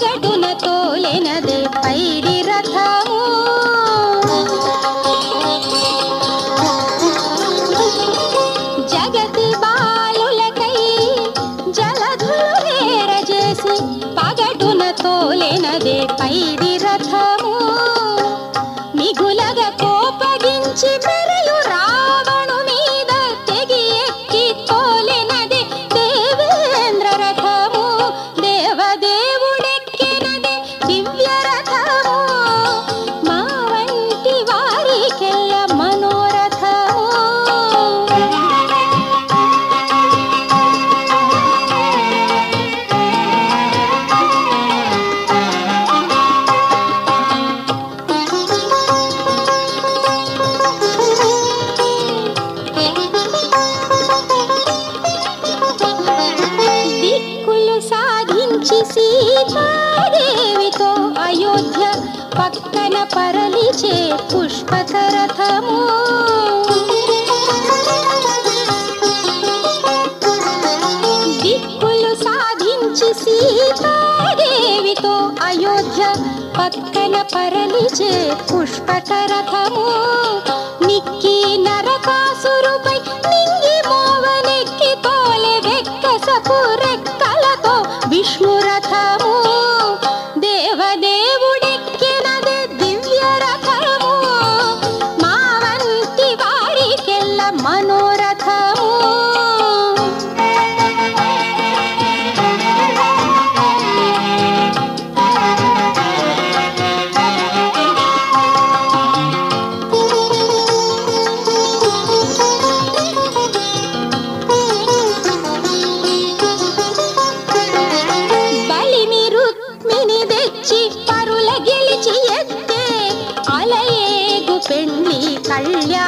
పగడున తోలెనదే పైడి రథము. జగతి బాలులకై జలధులు వేరజేసి పగడున తోలెనదే పైడి రథము. మిగులగ సాధించి సీతాదేవితో అయోధ్య పక్కన పరలిచే పుష్పకరథము. దిక్కులు సాధించి సీతాదేవితో అయోధ్య పక్కన పరలిచే పుష్పకరథము. నిక్కి నరకాసురుపై నింగి మోవనెక్కి తోలె వెక్కసపుర कल्याण